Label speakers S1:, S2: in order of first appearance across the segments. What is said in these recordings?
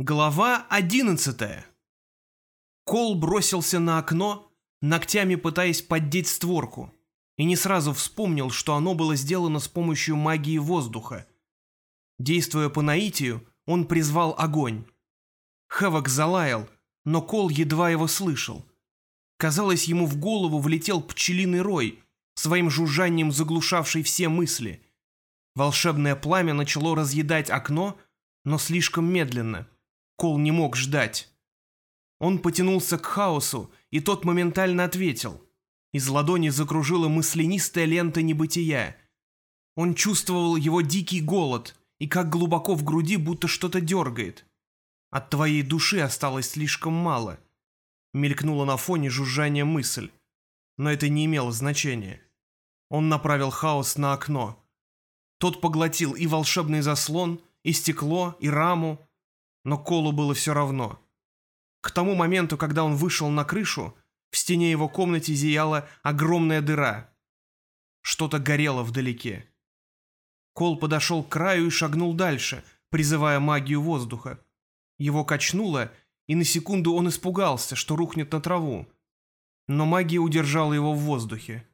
S1: Глава одиннадцатая. Кол бросился на окно, ногтями пытаясь поддеть створку, и не сразу вспомнил, что оно было сделано с помощью магии воздуха. Действуя по наитию, он призвал огонь. Хэвок залаял, но Кол едва его слышал. Казалось, ему в голову влетел пчелиный рой, своим жужжанием заглушавший все мысли. Волшебное пламя начало разъедать окно, но слишком медленно — Кол не мог ждать. Он потянулся к хаосу, и тот моментально ответил. Из ладони закружила мысленистая лента небытия. Он чувствовал его дикий голод, и как глубоко в груди будто что-то дергает. От твоей души осталось слишком мало. Мелькнула на фоне жужжания мысль. Но это не имело значения. Он направил хаос на окно. Тот поглотил и волшебный заслон, и стекло, и раму, но Колу было все равно. К тому моменту, когда он вышел на крышу, в стене его комнаты зияла огромная дыра. Что-то горело вдалеке. Кол подошел к краю и шагнул дальше, призывая магию воздуха. Его качнуло, и на секунду он испугался, что рухнет на траву. Но магия удержала его в воздухе.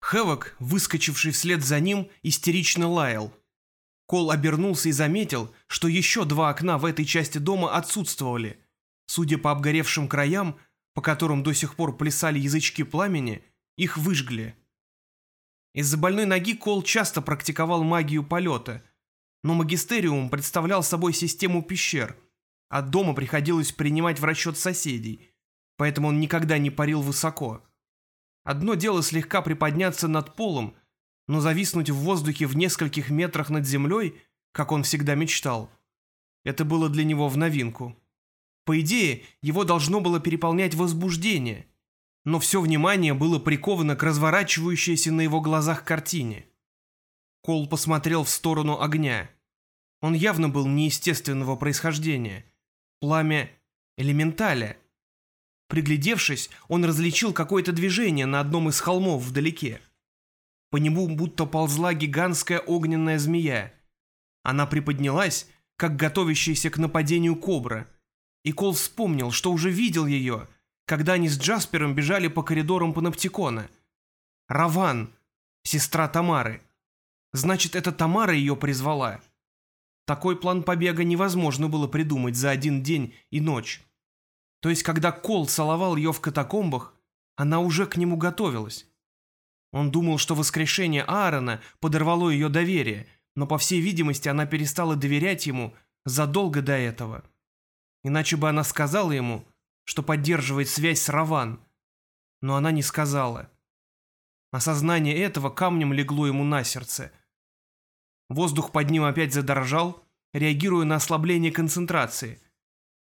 S1: Хэвок, выскочивший вслед за ним, истерично лаял. Кол обернулся и заметил, что еще два окна в этой части дома отсутствовали. Судя по обгоревшим краям, по которым до сих пор плясали язычки пламени, их выжгли. Из-за больной ноги Кол часто практиковал магию полета, но магистериум представлял собой систему пещер. От дома приходилось принимать в расчет соседей, поэтому он никогда не парил высоко. Одно дело слегка приподняться над полом, но зависнуть в воздухе в нескольких метрах над землей, как он всегда мечтал, это было для него в новинку. По идее, его должно было переполнять возбуждение, но все внимание было приковано к разворачивающейся на его глазах картине. Кол посмотрел в сторону огня. Он явно был неестественного происхождения. Пламя элементаля. Приглядевшись, он различил какое-то движение на одном из холмов вдалеке. По нему будто ползла гигантская огненная змея. Она приподнялась, как готовящаяся к нападению кобра. И Кол вспомнил, что уже видел ее, когда они с Джаспером бежали по коридорам Паноптикона. Раван, сестра Тамары. Значит, это Тамара ее призвала. Такой план побега невозможно было придумать за один день и ночь. То есть, когда Кол целовал ее в катакомбах, она уже к нему готовилась. Он думал, что воскрешение Аарона подорвало ее доверие, но, по всей видимости, она перестала доверять ему задолго до этого. Иначе бы она сказала ему, что поддерживает связь с Раван. Но она не сказала. Осознание этого камнем легло ему на сердце. Воздух под ним опять задрожал, реагируя на ослабление концентрации.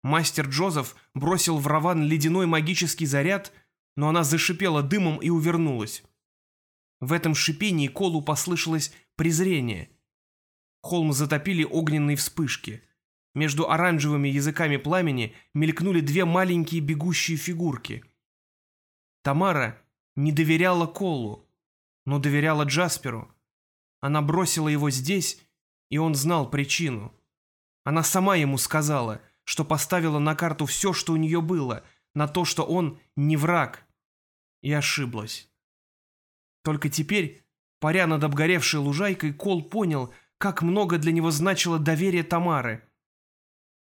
S1: Мастер Джозеф бросил в Раван ледяной магический заряд, но она зашипела дымом и увернулась. В этом шипении Колу послышалось презрение. Холм затопили огненные вспышки. Между оранжевыми языками пламени мелькнули две маленькие бегущие фигурки. Тамара не доверяла Колу, но доверяла Джасперу. Она бросила его здесь, и он знал причину. Она сама ему сказала, что поставила на карту все, что у нее было, на то, что он не враг, и ошиблась. Только теперь, паря над обгоревшей лужайкой, Кол понял, как много для него значило доверие Тамары.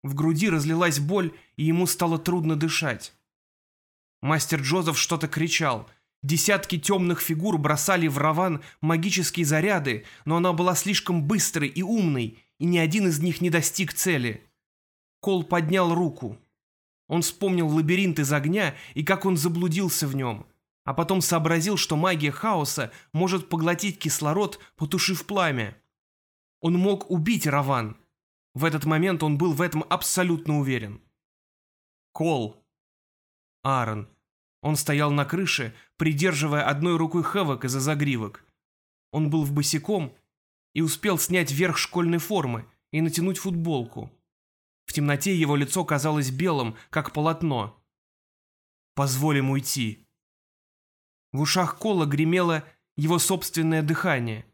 S1: В груди разлилась боль, и ему стало трудно дышать. Мастер Джозеф что-то кричал. Десятки темных фигур бросали в Раван магические заряды, но она была слишком быстрой и умной, и ни один из них не достиг цели. Кол поднял руку. Он вспомнил лабиринт из огня и как он заблудился в нем а потом сообразил, что магия хаоса может поглотить кислород, потушив пламя. Он мог убить Раван. В этот момент он был в этом абсолютно уверен. Кол. Аарон. Он стоял на крыше, придерживая одной рукой Хэвок из-за загривок. Он был в босиком и успел снять верх школьной формы и натянуть футболку. В темноте его лицо казалось белым, как полотно. «Позволим уйти», в ушах Кола гремело его собственное дыхание.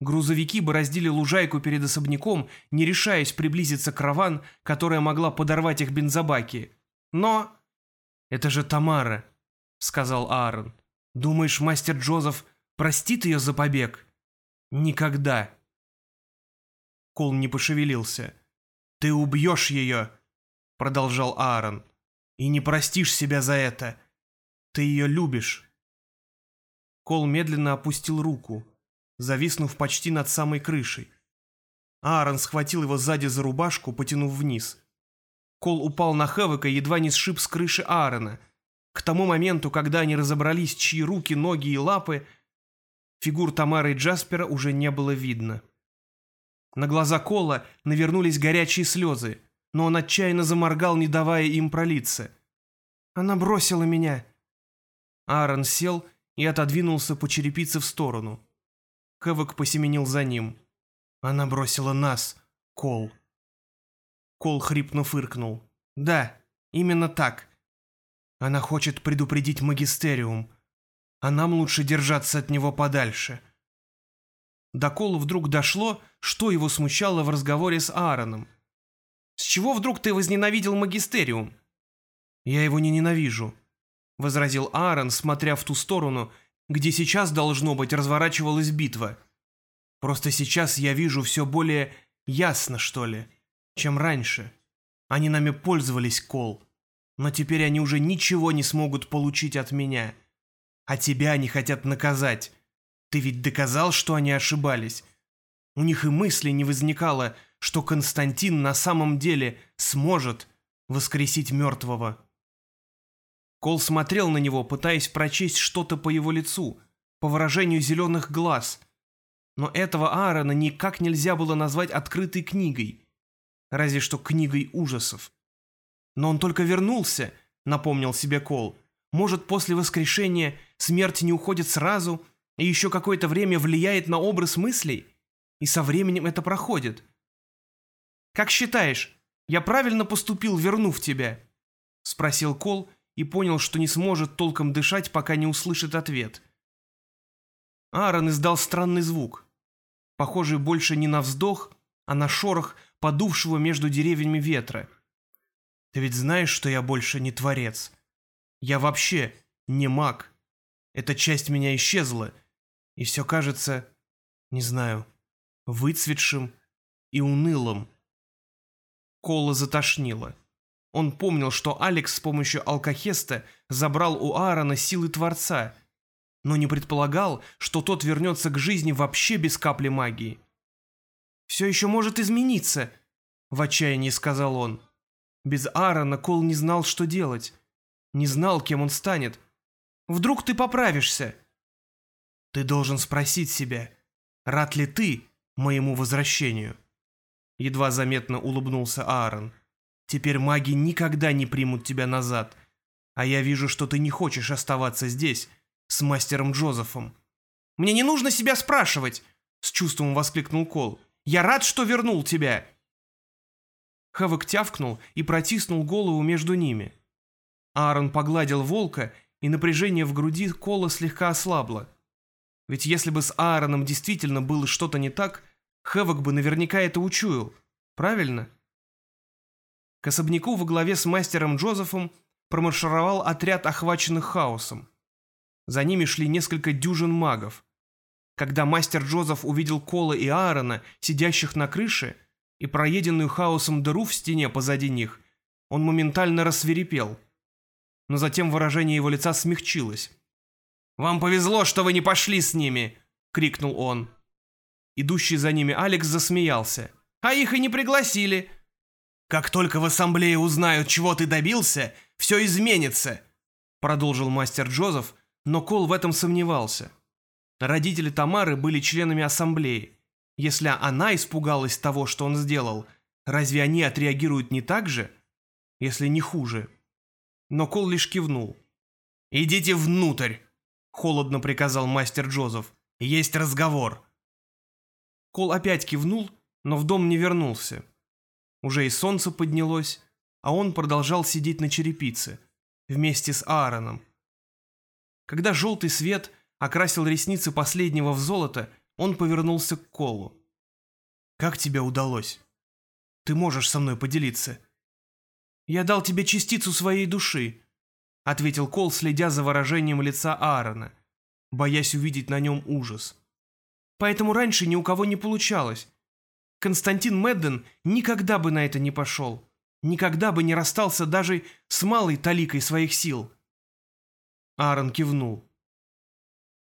S1: Грузовики бороздили лужайку перед особняком, не решаясь приблизиться к Раван, которая могла подорвать их бензобаки. Но... «Это же Тамара», — сказал Аарон. «Думаешь, мастер Джозеф простит ее за побег?» «Никогда». Кол не пошевелился. «Ты убьешь ее», — продолжал Аарон. «И не простишь себя за это. Ты ее любишь». Кол медленно опустил руку зависнув почти над самой крышей. Аарон схватил его сзади за рубашку, потянув вниз. Кол упал на Хэвока, едва не сшиб с крыши Аарона. К тому моменту, когда они разобрались, чьи руки, ноги и лапы, фигур Тамары и Джаспера уже не было видно. На глаза Кола навернулись горячие слезы, но он отчаянно заморгал, не давая им пролиться. «Она бросила меня!» Аарон сел и отодвинулся по черепице в сторону. Хэвок посеменил за ним. «Она бросила нас, Кол». Кол хрипно фыркнул. «Да, именно так. Она хочет предупредить Магистериум, а нам лучше держаться от него подальше». До Колу вдруг дошло, что его смущало в разговоре с Аароном. «С чего вдруг ты возненавидел Магистериум?» «Я его не ненавижу», — возразил Аарон, смотря в ту сторону, где сейчас, должно быть, разворачивалась битва. Просто сейчас я вижу все более ясно, что ли, чем раньше. Они нами пользовались, Кол, но теперь они уже ничего не смогут получить от меня. А тебя они хотят наказать. Ты ведь доказал, что они ошибались. У них и мысли не возникало, что Константин на самом деле сможет воскресить мертвого. Кол смотрел на него, пытаясь прочесть что-то по его лицу, по выражению зеленых глаз. Но этого Аарона никак нельзя было назвать открытой книгой. Разве что книгой ужасов. Но он только вернулся, напомнил себе Кол. Может, после воскрешения смерть не уходит сразу и еще какое-то время влияет на образ мыслей? И со временем это проходит. «Как считаешь, я правильно поступил, вернув тебя?» — спросил Кол, и понял, что не сможет толком дышать, пока не услышит ответ. Аарон издал странный звук, похожий больше не на вздох, а на шорох подувшего между деревьями ветра. «Ты ведь знаешь, что я больше не творец? Я вообще не маг. Эта часть меня исчезла, и все кажется, не знаю, выцветшим и унылым». Кола затошнило. Он помнил, что Алекс с помощью алкохеста забрал у Аарона силы Творца, но не предполагал, что тот вернется к жизни вообще без капли магии. «Все еще может измениться», — в отчаянии сказал он. Без Аарона Кол не знал, что делать. Не знал, кем он станет. «Вдруг ты поправишься?» «Ты должен спросить себя, рад ли ты моему возвращению?» Едва заметно улыбнулся Аарон. Теперь маги никогда не примут тебя назад. А я вижу, что ты не хочешь оставаться здесь, с мастером Джозефом». «Мне не нужно себя спрашивать!» — с чувством воскликнул Кол. «Я рад, что вернул тебя!» Хавок тявкнул и протиснул голову между ними. Аарон погладил волка, и напряжение в груди Кола слегка ослабло. Ведь если бы с Аароном действительно было что-то не так, Хэвок бы наверняка это учуял. Правильно? К особняку во главе с мастером Джозефом промаршировал отряд охваченных хаосом. За ними шли несколько дюжин магов. Когда мастер Джозеф увидел Кола и Аарона, сидящих на крыше, и проеденную хаосом дыру в стене позади них, он моментально рассверепел. Но затем выражение его лица смягчилось. «Вам повезло, что вы не пошли с ними!» — крикнул он. Идущий за ними Алекс засмеялся. «А их и не пригласили!» «Как только в ассамблее узнают, чего ты добился, все изменится», — продолжил мастер Джозеф, но Кол в этом сомневался. Родители Тамары были членами ассамблеи. Если она испугалась того, что он сделал, разве они отреагируют не так же? Если не хуже. Но Кол лишь кивнул. «Идите внутрь», — холодно приказал мастер Джозеф. «Есть разговор». Кол опять кивнул, но в дом не вернулся. Уже и солнце поднялось, а он продолжал сидеть на черепице, вместе с Аароном. Когда желтый свет окрасил ресницы последнего в золото, он повернулся к Колу. «Как тебе удалось? Ты можешь со мной поделиться?» «Я дал тебе частицу своей души», — ответил Кол, следя за выражением лица Аарона, боясь увидеть на нем ужас. «Поэтому раньше ни у кого не получалось. Константин Медден никогда бы на это не пошел, никогда бы не расстался даже с малой таликой своих сил». Аарон кивнул.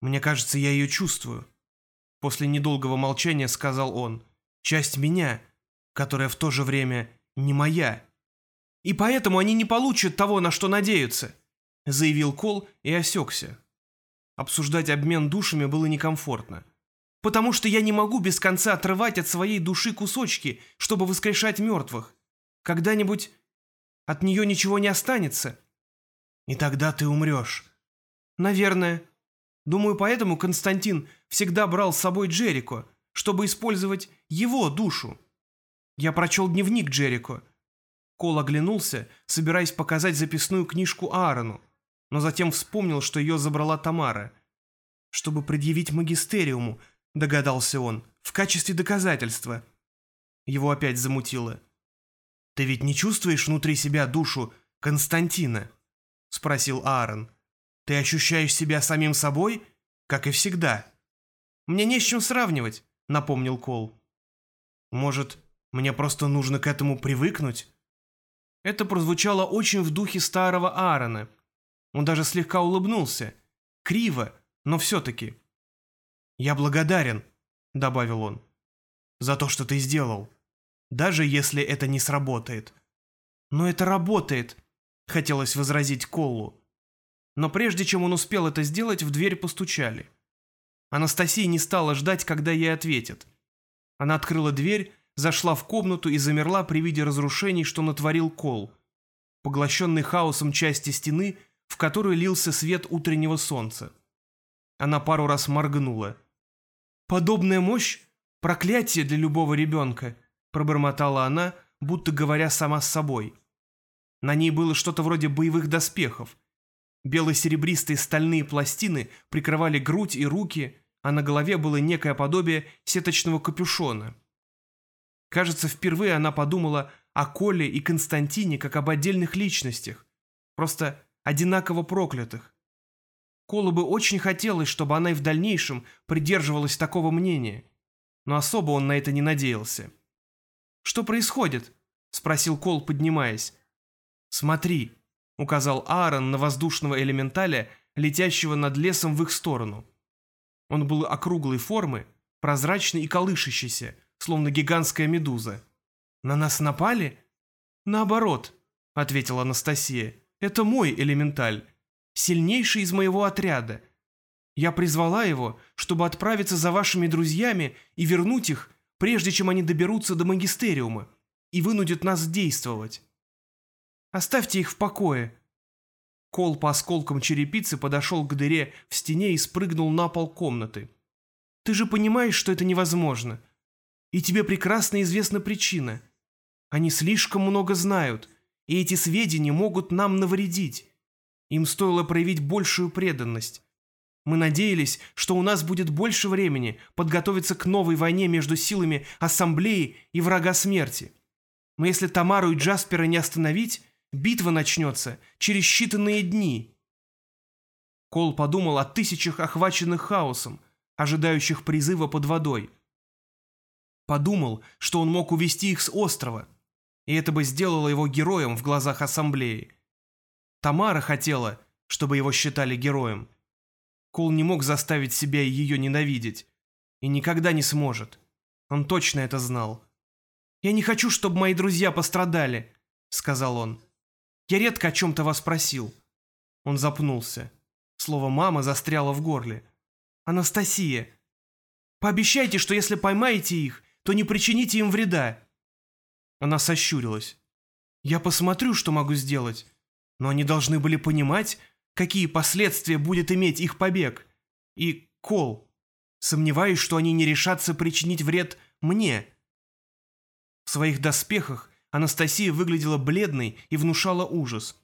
S1: «Мне кажется, я ее чувствую», — после недолгого молчания сказал он. «Часть меня, которая в то же время не моя». И поэтому они не получат того, на что надеются», — заявил Кол и осекся. Обсуждать обмен душами было некомфортно. «Потому что я не могу без конца отрывать от своей души кусочки, чтобы воскрешать мертвых. Когда-нибудь от нее ничего не останется. И тогда ты умрешь». «Наверное. Думаю, поэтому Константин всегда брал с собой Джерико, чтобы использовать его душу. Я прочел дневник Джерико» Кол оглянулся, собираясь показать записную книжку Аарону, но затем вспомнил, что ее забрала Тамара. «Чтобы предъявить магистериуму», — догадался он, — «в качестве доказательства». Его опять замутило. «Ты ведь не чувствуешь внутри себя душу Константина?» — спросил Аарон. «Ты ощущаешь себя самим собой, как и всегда?» «Мне не с чем сравнивать», — напомнил Кол. «Может, мне просто нужно к этому привыкнуть?» Это прозвучало очень в духе старого Аарона. Он даже слегка улыбнулся. Криво, но все-таки. «Я благодарен», — добавил он, — «за то, что ты сделал, даже если это не сработает». «Но это работает», — хотелось возразить Коллу. Но прежде чем он успел это сделать, в дверь постучали. Анастасия не стала ждать, когда ей ответят. Она открыла дверь зашла в комнату и замерла при виде разрушений, что натворил Кол, поглощенный хаосом части стены, в которую лился свет утреннего солнца. Она пару раз моргнула. «Подобная мощь — проклятие для любого ребенка», — пробормотала она, будто говоря сама с собой. На ней было что-то вроде боевых доспехов. Бело-серебристые стальные пластины прикрывали грудь и руки, а на голове было некое подобие сеточного капюшона — Кажется, впервые она подумала о Коле и Константине как об отдельных личностях, просто одинаково проклятых. Колу бы очень хотелось, чтобы она и в дальнейшем придерживалась такого мнения, но особо он на это не надеялся. «Что происходит?» — спросил Кол, поднимаясь. «Смотри», — указал Аарон на воздушного элементаля, летящего над лесом в их сторону. Он был округлой формы, прозрачный и колышащийся, словно гигантская медуза. «На нас напали?» «Наоборот», — ответила Анастасия. «Это мой элементаль, сильнейший из моего отряда. Я призвала его, чтобы отправиться за вашими друзьями и вернуть их, прежде чем они доберутся до магистериума и вынудят нас действовать. Оставьте их в покое». Кол по осколкам черепицы подошел к дыре в стене и спрыгнул на пол комнаты. «Ты же понимаешь, что это невозможно. И тебе прекрасно известна причина. Они слишком много знают, и эти сведения могут нам навредить. Им стоило проявить большую преданность. Мы надеялись, что у нас будет больше времени подготовиться к новой войне между силами Ассамблеи и врага смерти. Но если Тамару и Джаспера не остановить, битва начнется через считанные дни. Кол подумал о тысячах охваченных хаосом, ожидающих призыва под водой. Подумал, что он мог увести их с острова, и это бы сделало его героем в глазах ассамблеи. Тамара хотела, чтобы его считали героем. Кол не мог заставить себя ее ненавидеть. И никогда не сможет. Он точно это знал. «Я не хочу, чтобы мои друзья пострадали», — сказал он. «Я редко о чем-то вас просил». Он запнулся. Слово «мама» застряло в горле. «Анастасия, пообещайте, что если поймаете их, то не причините им вреда». Она сощурилась. «Я посмотрю, что могу сделать, но они должны были понимать, какие последствия будет иметь их побег. И Кол. Сомневаюсь, что они не решатся причинить вред мне». В своих доспехах Анастасия выглядела бледной и внушала ужас.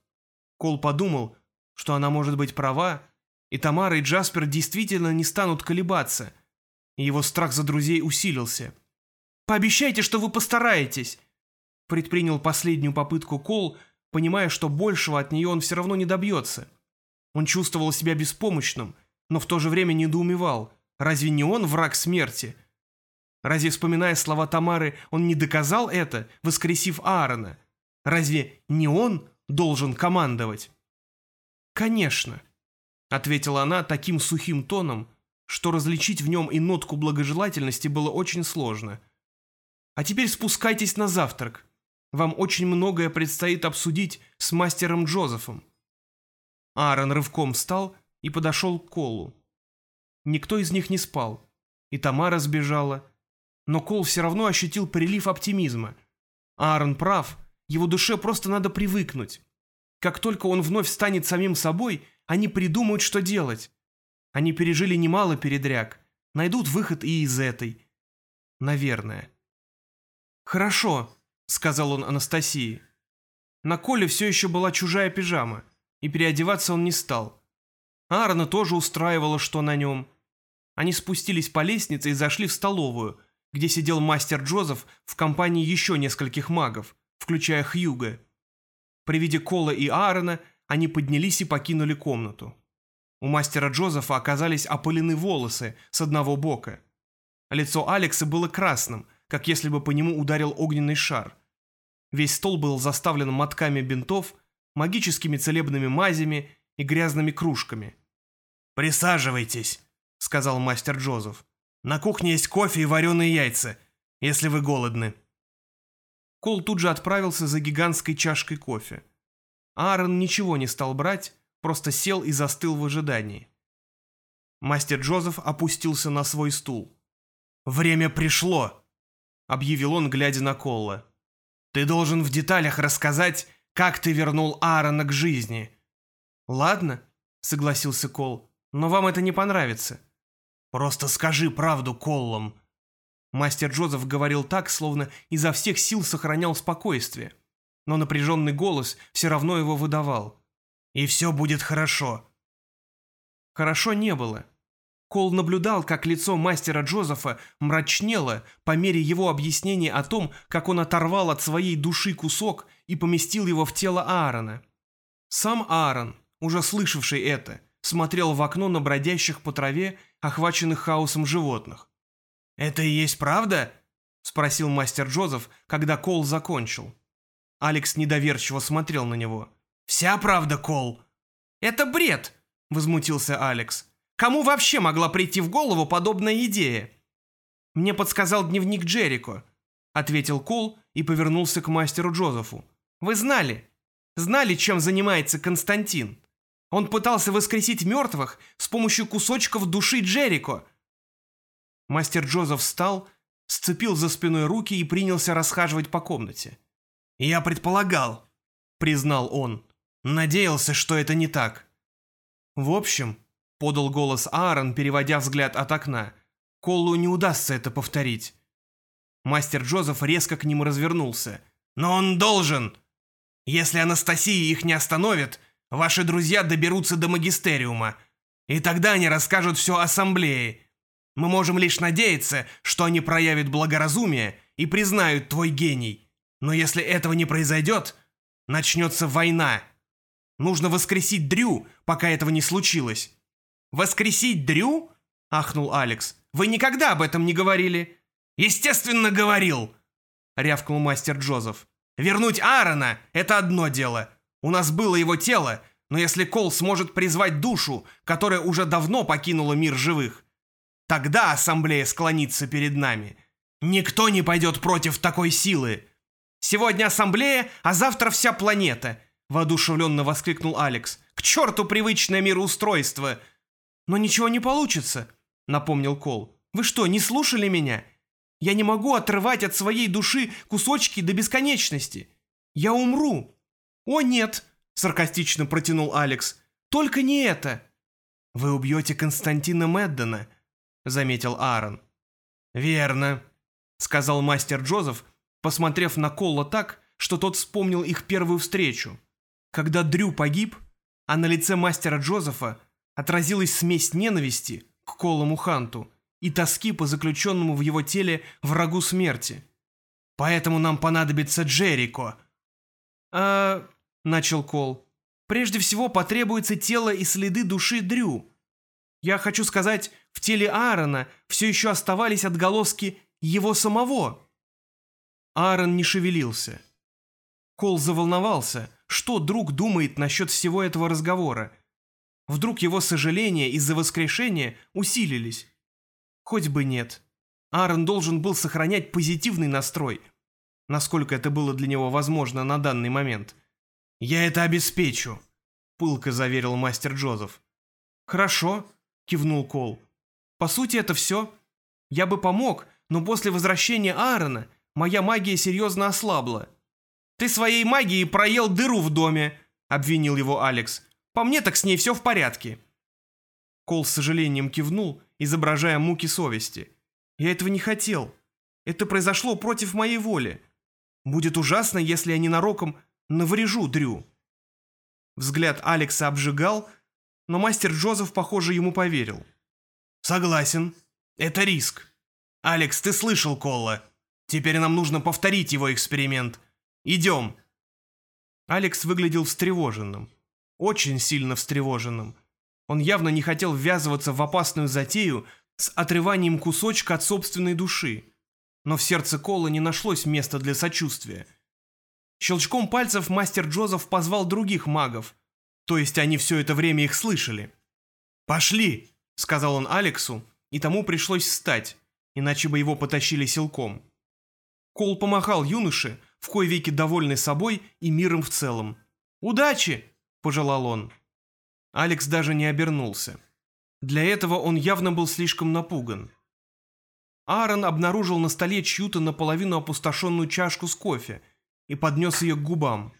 S1: Кол подумал, что она может быть права, и Тамара и Джаспер действительно не станут колебаться – и его страх за друзей усилился. «Пообещайте, что вы постараетесь!» Предпринял последнюю попытку Кол, понимая, что большего от нее он все равно не добьется. Он чувствовал себя беспомощным, но в то же время недоумевал. Разве не он враг смерти? Разве, вспоминая слова Тамары, он не доказал это, воскресив Аарона? Разве не он должен командовать? «Конечно», — ответила она таким сухим тоном, что различить в нем и нотку благожелательности было очень сложно. «А теперь спускайтесь на завтрак. Вам очень многое предстоит обсудить с мастером Джозефом». Аарон рывком встал и подошел к Колу. Никто из них не спал, и Тамара сбежала, но Кол все равно ощутил прилив оптимизма. Аарон прав, его душе просто надо привыкнуть. Как только он вновь станет самим собой, они придумают, что делать. Они пережили немало передряг, найдут выход и из этой. Наверное. «Хорошо», — сказал он Анастасии. На Коле все еще была чужая пижама, и переодеваться он не стал. Аарона тоже устраивало, что на нем. Они спустились по лестнице и зашли в столовую, где сидел мастер Джозеф в компании еще нескольких магов, включая Хьюга. При виде Кола и Аарона они поднялись и покинули комнату. У мастера Джозефа оказались опылены волосы с одного бока. Лицо Алекса было красным, как если бы по нему ударил огненный шар. Весь стол был заставлен мотками бинтов, магическими целебными мазями и грязными кружками.
S2: «Присаживайтесь», — сказал мастер Джозеф. «На кухне есть кофе и вареные яйца, если вы голодны».
S1: Кол тут же отправился за гигантской чашкой кофе. Аарон ничего не стал брать, просто сел и застыл в ожидании. Мастер Джозеф опустился на свой стул.
S2: «Время пришло», — объявил он, глядя на Колла. «Ты должен в деталях рассказать, как ты вернул Аарона к жизни».
S1: «Ладно», — согласился Кол, — «но вам это не понравится».
S2: «Просто скажи правду Коллам»,
S1: Мастер Джозеф говорил так, словно изо всех сил сохранял спокойствие. Но напряженный голос все равно его выдавал.
S2: «И все будет хорошо».
S1: Хорошо не было. Кол наблюдал, как лицо мастера Джозефа мрачнело по мере его объяснения о том, как он оторвал от своей души кусок и поместил его в тело Аарона. Сам Аарон, уже слышавший это, смотрел в окно на бродящих по траве, охваченных хаосом животных.
S2: «Это и есть правда?» — спросил мастер Джозеф, когда Кол закончил.
S1: Алекс недоверчиво смотрел на него.
S2: «Вся правда, Кол?»
S1: «Это бред!» — возмутился Алекс. «Кому вообще могла прийти в голову подобная идея?» «Мне подсказал дневник Джерико», — ответил Кол и повернулся к мастеру Джозефу. «Вы знали? Знали, чем занимается Константин? Он пытался воскресить мертвых с помощью кусочков души Джерико, Мастер Джозеф встал, сцепил за спиной руки и принялся расхаживать по комнате.
S2: «Я предполагал», — признал он. «Надеялся, что это не так».
S1: «В общем», — подал голос Аарон, переводя взгляд от окна, — «Коллу не удастся это повторить». Мастер Джозеф резко к нему развернулся.
S2: «Но он должен! Если Анастасия их не остановит, ваши друзья доберутся до магистериума, и тогда они расскажут все ассамблее, мы можем лишь надеяться, что они проявят благоразумие и признают твой гений. Но если этого не произойдет, начнется война. Нужно воскресить Дрю, пока этого не случилось». «Воскресить Дрю?» – ахнул Алекс. «Вы никогда об этом не говорили». «Естественно, говорил!» – рявкнул мастер Джозеф. «Вернуть Аарона – это одно дело. У нас было его тело, но если Кол сможет призвать душу, которая уже давно покинула мир живых, Тогда ассамблея склонится перед нами. Никто не пойдет против такой силы.
S1: Сегодня ассамблея, а завтра вся планета, воодушевленно воскликнул Алекс. К черту привычное мироустройство. Но ничего не получится, напомнил Кол. Вы что, не слушали меня? Я не могу отрывать от своей души кусочки до бесконечности. Я умру. О нет, саркастично протянул Алекс. Только не это. Вы убьете Константина Меддена, — заметил Аарон.
S2: «Верно», — сказал мастер Джозеф, посмотрев на Колла так, что тот вспомнил их первую встречу.
S1: Когда Дрю погиб, а на лице мастера Джозефа отразилась смесь ненависти к Коллому Ханту и тоски по заключенному в его теле врагу смерти.
S2: «Поэтому нам понадобится Джерико».
S1: «А...» — начал Кол. «Прежде всего потребуется тело и следы души Дрю. Я хочу сказать, в теле Аарона все еще оставались отголоски его самого». Аарон не шевелился. Кол заволновался, что друг думает насчет всего этого разговора. Вдруг его сожаления из-за воскрешения усилились. Хоть бы нет. Аарон должен был сохранять позитивный настрой, насколько это было для него возможно на данный момент.
S2: «Я это обеспечу», — пылко заверил мастер Джозеф.
S1: «Хорошо», — кивнул Кол. «По сути, это все. Я бы помог, но после возвращения Аарона моя магия серьезно ослабла. «Ты своей магией проел дыру в доме», — обвинил его Алекс. «По мне так с ней все в порядке». Кол с сожалением кивнул, изображая муки совести. «Я этого не хотел. Это произошло против моей воли. Будет ужасно, если я ненароком наврежу Дрю». Взгляд Алекса обжигал, но мастер Джозеф, похоже, ему поверил.
S2: «Согласен. Это риск. Алекс, ты слышал Колла. Теперь нам нужно повторить его эксперимент. Идем!»
S1: Алекс выглядел встревоженным. Очень сильно встревоженным. Он явно не хотел ввязываться в опасную затею с отрыванием кусочка от собственной души. Но в сердце Кола не нашлось места для сочувствия. Щелчком пальцев мастер Джозеф позвал других магов, то есть они все это время их слышали.
S2: «Пошли!»
S1: — сказал он Алексу, и тому пришлось встать, иначе бы его потащили силком. Кол помахал юноше, в кой веки довольный собой и миром в целом. «Удачи!» – пожелал он. Алекс даже не обернулся. Для этого он явно был слишком напуган. Аарон обнаружил на столе чью-то наполовину опустошенную чашку с кофе и поднес ее к губам.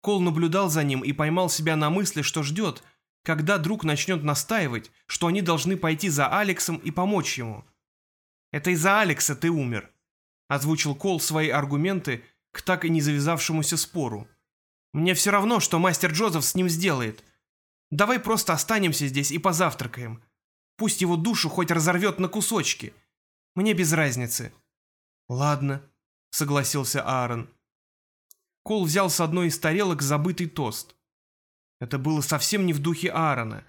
S1: Кол наблюдал за ним и поймал себя на мысли, что ждет, когда друг начнет настаивать, что они должны пойти за Алексом и помочь ему. «Это из-за Алекса ты умер», озвучил Кол свои аргументы к так и не завязавшемуся спору. «Мне все равно, что мастер Джозеф с ним сделает. Давай просто останемся здесь и позавтракаем. Пусть его душу хоть разорвет на кусочки. Мне без разницы». «Ладно», — согласился Аарон. Кол взял с одной из тарелок забытый тост. Это было совсем не в духе Аарона.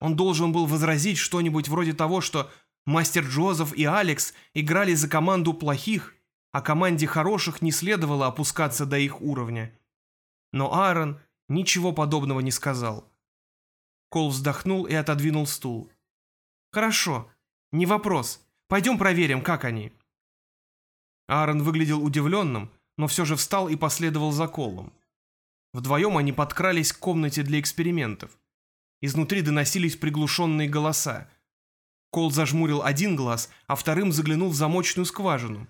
S1: Он должен был возразить что-нибудь вроде того, что мастер Джозеф и Алекс играли за команду плохих, а команде хороших не следовало опускаться до их уровня. Но Аарон ничего подобного не сказал. Кол вздохнул и отодвинул стул. «Хорошо, не вопрос. Пойдем проверим, как они». Аарон выглядел удивленным, но все же встал и последовал за Колом. Вдвоем они подкрались к комнате для экспериментов. Изнутри доносились приглушенные голоса. Кол зажмурил один глаз, а вторым заглянул в замочную скважину.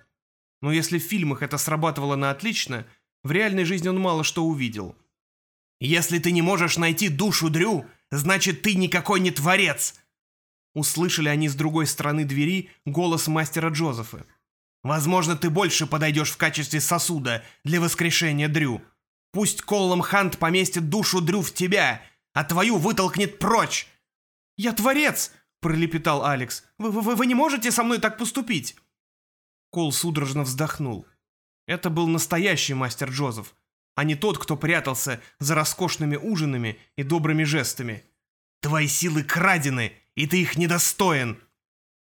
S1: Но если в фильмах это срабатывало на отлично, в реальной жизни он мало что увидел.
S2: «Если ты не можешь найти душу Дрю, значит, ты никакой не творец!»
S1: Услышали они с другой стороны двери голос мастера Джозефа.
S2: «Возможно, ты больше подойдешь в качестве сосуда для воскрешения Дрю. Пусть Коллом Хант поместит душу Дрю в тебя, а твою вытолкнет прочь!»
S1: «Я творец!» – пролепетал Алекс. «Вы, вы, вы не можете со мной так поступить!» Кол судорожно вздохнул. Это был настоящий мастер Джозеф, а не тот, кто прятался за роскошными ужинами и добрыми жестами.
S2: «Твои силы крадены, и ты их недостоин!»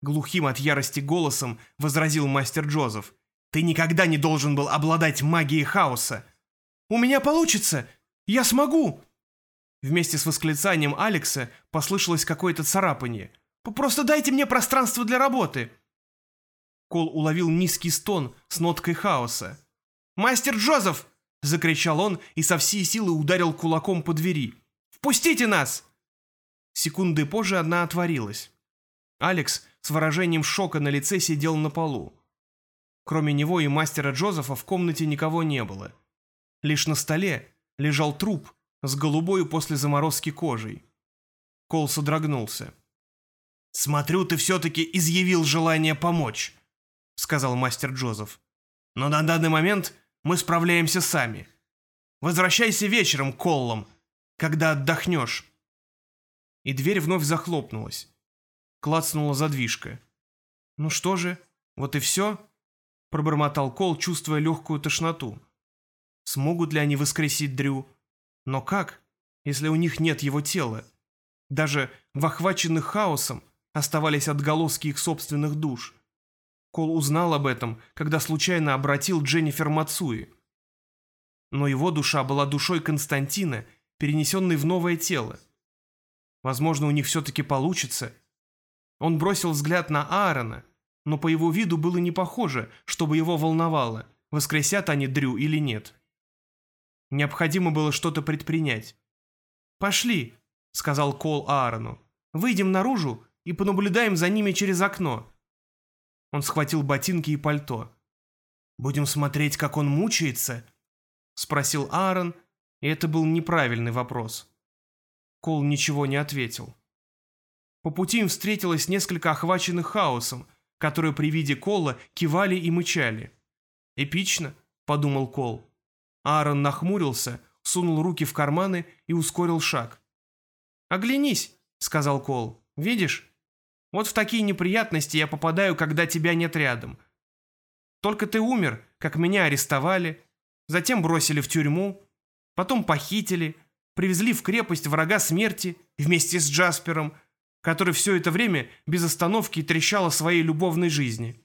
S1: Глухим от ярости голосом возразил мастер Джозеф.
S2: «Ты никогда не должен был обладать магией хаоса!»
S1: «У меня получится! Я смогу!» Вместе с восклицанием Алекса послышалось какое-то царапанье. «Просто дайте мне пространство для работы!» Кол уловил низкий стон с ноткой хаоса. «Мастер Джозеф!» — закричал он и со всей силы ударил кулаком по двери. «Впустите нас!» Секунды позже одна отворилась. Алекс с выражением шока на лице сидел на полу. Кроме него и мастера Джозефа в комнате никого не было. Лишь на столе лежал труп с голубой после заморозки кожей. Кол содрогнулся.
S2: «Смотрю, ты все-таки изъявил желание помочь», — сказал мастер Джозеф. «Но на данный момент мы справляемся сами. Возвращайся вечером, Коллом, когда отдохнешь».
S1: И дверь вновь захлопнулась. Клацнула задвижка. «Ну что же, вот и все?» — пробормотал Кол, чувствуя легкую тошноту. «Смогут ли они воскресить Дрю? Но как, если у них нет его тела? Даже в охваченных хаосом оставались отголоски их собственных душ. Кол узнал об этом, когда случайно обратил Дженнифер Мацуи. Но его душа была душой Константина, перенесенной в новое тело. Возможно, у них все-таки получится. Он бросил взгляд на Аарона, но по его виду было не похоже, чтобы его волновало, воскресят они Дрю или нет. Необходимо было что-то предпринять. «Пошли», — сказал Кол Аарону. «Выйдем наружу и понаблюдаем за ними через окно». Он схватил ботинки и пальто. «Будем смотреть, как он мучается?» — спросил Аарон, и это был неправильный вопрос. Кол ничего не ответил. По пути им встретилось несколько охваченных хаосом, которые при виде Кола кивали и мычали. «Эпично», — подумал Кол. Аарон нахмурился, сунул руки в карманы и ускорил шаг. «Оглянись», — сказал Кол. «Видишь? Вот в такие неприятности я попадаю, когда тебя нет рядом. Только ты умер, как меня арестовали, затем бросили в тюрьму, потом похитили, привезли в крепость врага смерти вместе с Джаспером, который все это время без остановки трещал о своей любовной жизни».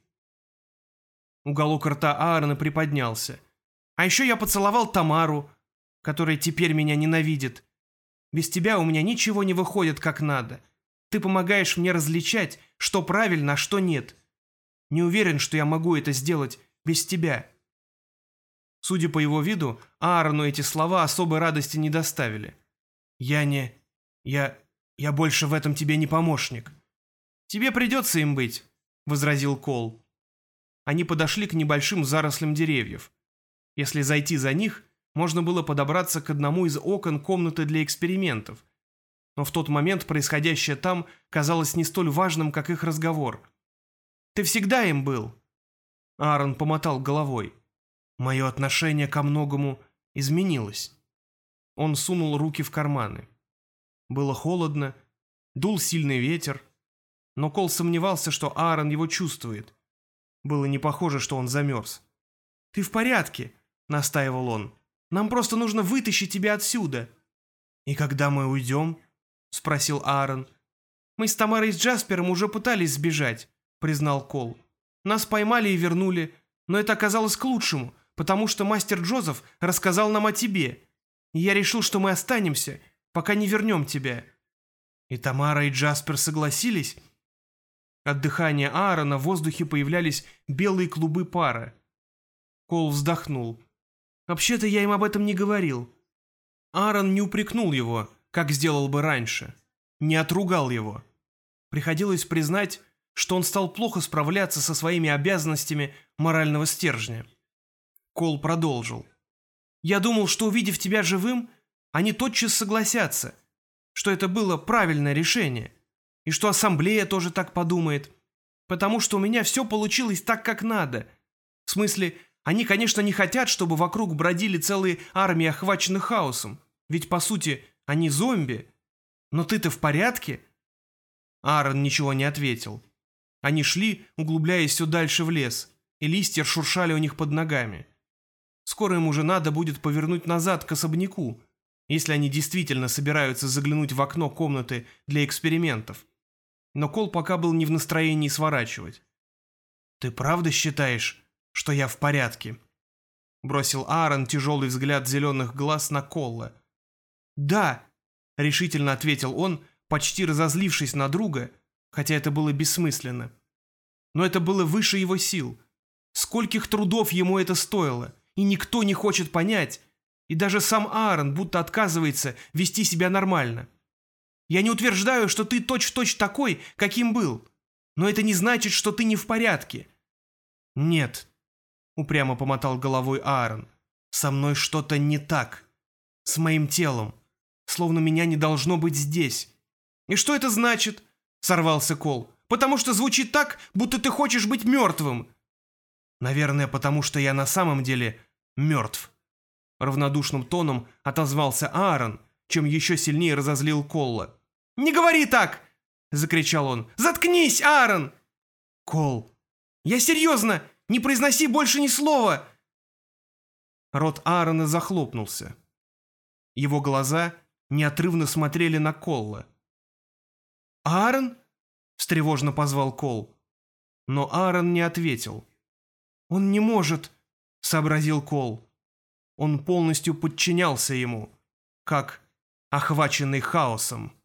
S1: Уголок рта Аарона приподнялся. А еще я поцеловал Тамару, которая теперь меня ненавидит. Без тебя у меня ничего не выходит как надо. Ты помогаешь мне различать, что правильно, а что нет. Не уверен, что я могу это сделать без тебя». Судя по его виду, Аарону эти слова особой радости не доставили. «Я не... Я... Я больше в этом тебе не помощник». «Тебе придется им быть», — возразил Кол. Они подошли к небольшим зарослям деревьев. Если зайти за них, можно было подобраться к одному из окон комнаты для экспериментов. Но в тот момент происходящее там казалось не столь важным, как их разговор. «Ты всегда им был!» Аарон помотал головой. «Мое отношение ко многому изменилось». Он сунул руки в карманы. Было холодно, дул сильный ветер, но Кол сомневался, что Аарон его чувствует. Было не похоже, что он замерз. «Ты в порядке?» — настаивал он. «Нам просто нужно вытащить тебя отсюда». «И когда мы уйдем?» — спросил Аарон. «Мы с Тамарой и с Джаспером уже пытались сбежать», — признал Кол. «Нас поймали и вернули, но это оказалось к лучшему, потому что мастер Джозеф рассказал нам о тебе. И я решил, что мы останемся, пока не вернем тебя». «И Тамара и Джаспер согласились?» От дыхания Аарона в воздухе появлялись белые клубы пара. Кол вздохнул. Вообще-то я им об этом не говорил. Аарон не упрекнул его, как сделал бы раньше. Не отругал его. Приходилось признать, что он стал плохо справляться со своими обязанностями морального стержня. Кол продолжил. «Я думал, что, увидев тебя живым, они тотчас согласятся, что это было правильное решение, и что ассамблея тоже так подумает, потому что у меня все получилось так, как надо. В смысле, они, конечно, не хотят, чтобы вокруг бродили целые армии, охваченных хаосом. Ведь, по сути, они зомби. Но ты-то в порядке?» Аарон ничего не ответил. Они шли, углубляясь все дальше в лес, и листья шуршали у них под ногами. Скоро им уже надо будет повернуть назад к особняку, если они действительно собираются заглянуть в окно комнаты для экспериментов. Но Кол пока был не в настроении сворачивать. «Ты правда считаешь, что я в порядке», — бросил Аарон тяжелый взгляд зеленых глаз на Колла. «Да», — решительно ответил он, почти разозлившись на друга, хотя это было бессмысленно. Но это было выше его сил. Скольких трудов ему это стоило, и никто не хочет понять, и даже сам Аарон будто отказывается вести себя нормально. Я не утверждаю, что ты точь-в-точь -точь такой, каким был, но это не значит, что ты не в порядке. Нет, упрямо помотал головой Аарон. «Со мной что-то не так. С моим телом. Словно меня не должно быть здесь». «И что это значит?» — сорвался Кол. «Потому что звучит так, будто ты хочешь быть мертвым». «Наверное, потому что я на самом деле мертв». Равнодушным тоном отозвался Аарон, чем еще сильнее разозлил Колла. «Не говори так!» — закричал он. «Заткнись, Аарон!» Кол. Я серьезно! Не произноси больше ни слова! Рот Аарона захлопнулся. Его глаза неотрывно смотрели на Колла. «Аарон?» — встревожно позвал Кол. Но Аарон не ответил. «Он не может», — сообразил Кол. Он полностью подчинялся ему, как охваченный хаосом.